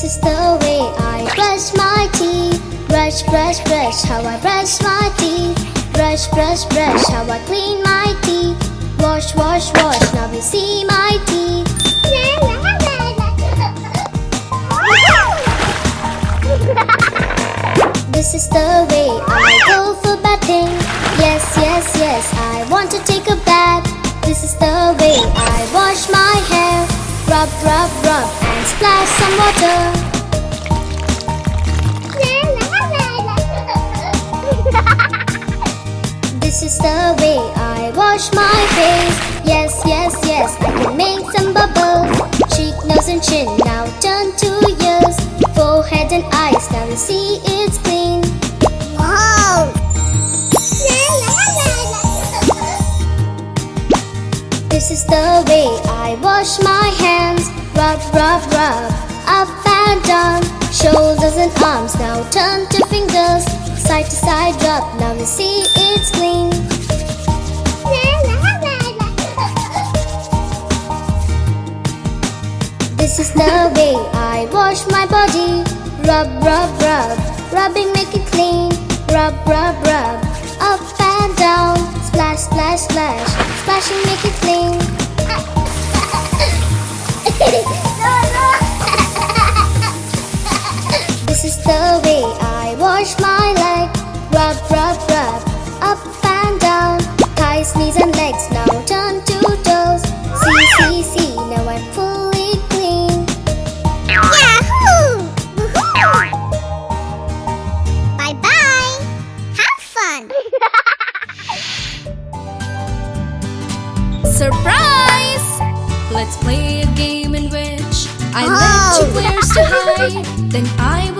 This is the way I brush my teeth. Brush, brush, brush, how I brush my teeth. Brush, brush, brush, how I clean my teeth. Wash, wash, wash, now you see my teeth. This is the way I go for bathing. Yes, yes, yes, I want to take a bath. This is the way I wash my hair. Rub, rub, This is the way I wash my face. Yes, yes, yes, I can make some bubbles. Cheek, nose, and chin now turn to ears. Forehead and eyes, now you see it's clean. Wow! This is the way I wash my hands. Rub, rub, rub, up and down. Shoulders and arms now turn to fingers. Side to side rub, now you see it's clean. This is the way I wash my body. Rub, rub, rub, rubbing make it clean. Rub, rub, rub, up and down. Splash, splash, splash, splashing make it clean. This is the way I wash my leg. Rub, rub, rub, up and down. Thighs, knees, and legs now turn to toes. See, see, see, now I'm fully clean. Yahoo! Woohoo! Bye bye! Have fun! Surprise! Let's play a game in which I Oh. let you oh. where's to hide. Then I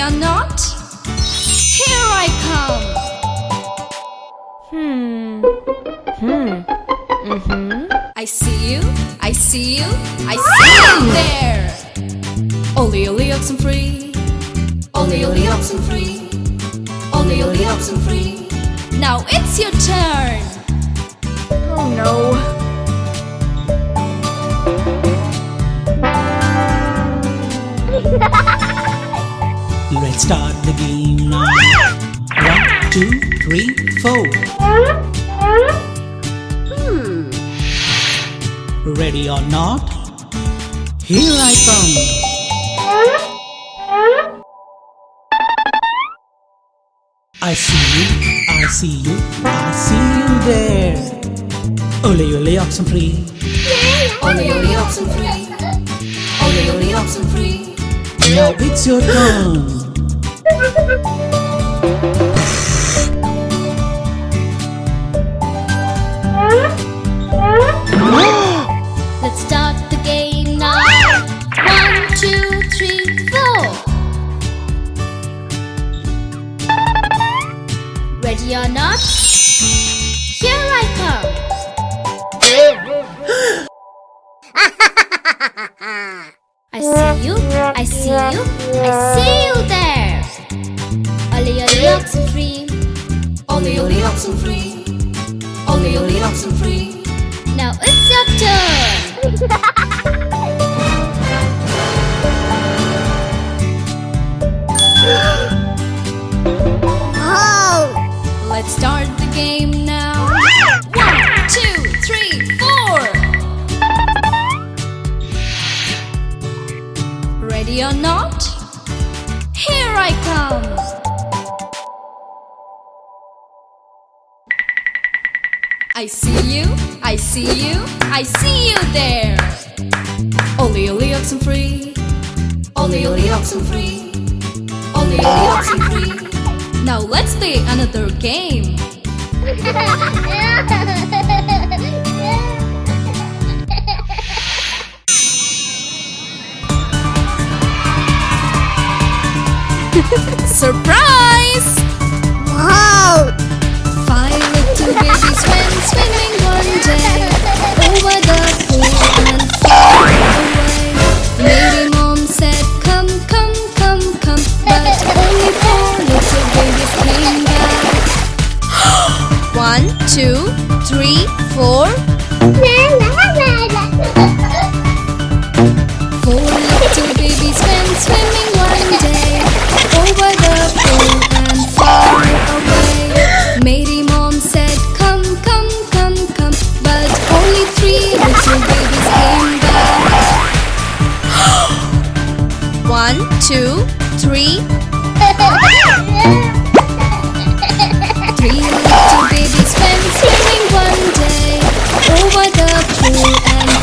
Or not? Here I come. Hmm. Hmm. Mm-hmm. I see you. I see you. I see you there. Only, only oxen free. Only, only oxen free. Only, only oxen free. Now it's your turn. Oh no. Let's start the game now. One, two, three, four. Hmm. Ready or not? Here I come. I see you, I see you, I see you there. Ole ole oxen free. Only, only oxen free. Only, only oxen free. Now it's your turn. Let's start the game now. One, two, three, four. Ready or not? Here I come. I see you, I see you, I see you there. Ollie, ollie, oxen free. Only, only oxen free. Only, only oxen free. Now it's your turn. I see you, I see you, I see you there. Only, only oxen free. Only, only oxen free. Only, only oxen free. Now let's play another game. Surprise! two, three, four. Four little babies went swimming one day over the pool and far away. Mary mom said, Come, come, come, come, but only three little babies came back. One, two, three. Three little babies went swimming one day. Over the pool and